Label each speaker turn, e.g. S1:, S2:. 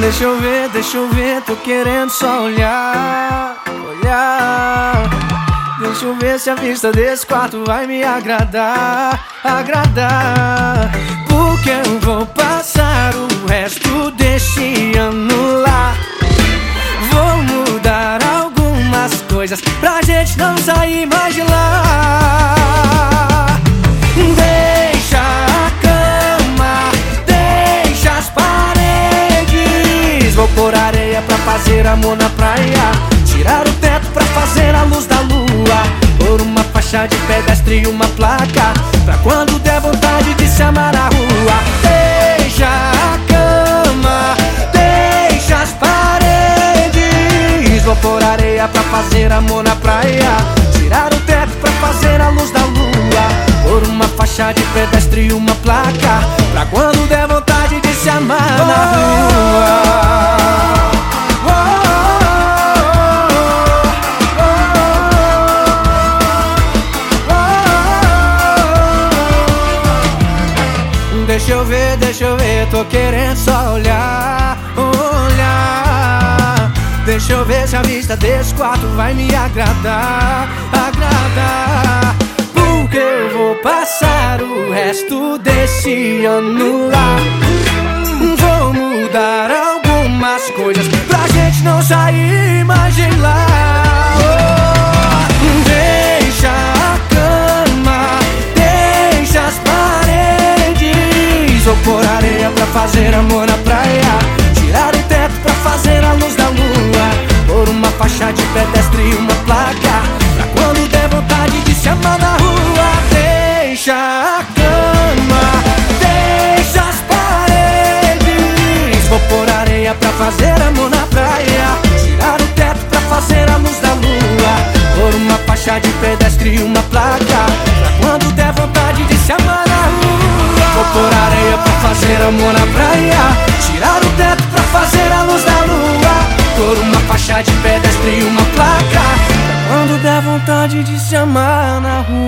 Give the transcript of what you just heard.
S1: Deixa eu ver, deixa eu ver, tô querendo só olhar, olhar. Deixa eu ver se a vista desse quarto vai me agradar, agradar. Porque eu vou passar o resto deste ano lá. Vou mudar algumas coisas pra gente não sair mais de lá. Fazer amor na praia. Tirar o teto pra fazer a luz da lua. Por uma faixa de pedestre e uma placa. Pra quando der vontade de se amar na rua. Deixa a cama, deixa as paredes. Vou por areia pra fazer amor na praia. Tirar o teto pra fazer a luz da lua. Por uma faixa de pedestre e uma placa. Pra quando der vontade de se amar na rua Deixa eu ver, deixa eu ver, tô querendo só olhar, olhar. Deixa eu ver se a vista desse quarto vai me agradar, agradar. Porque eu vou passar o resto desse ano lá. Vou mudar algumas coisas pra gente não sair mais fazer amor na praia Tirar o teto pra fazer a luz da lua Por uma faixa de pedestre e uma placa Pra quando der vontade de se amar na rua. Deixa a cama, deixa as paredes Vou pôr areia pra fazer amor na praia Tirar o teto pra fazer a luz da lua Por uma faixa de pedestre e uma placa amor na praia Tirar o teto pra fazer a luz da lua. Por uma faixa de pedestre e uma placa Quando der vontade de se amar na rua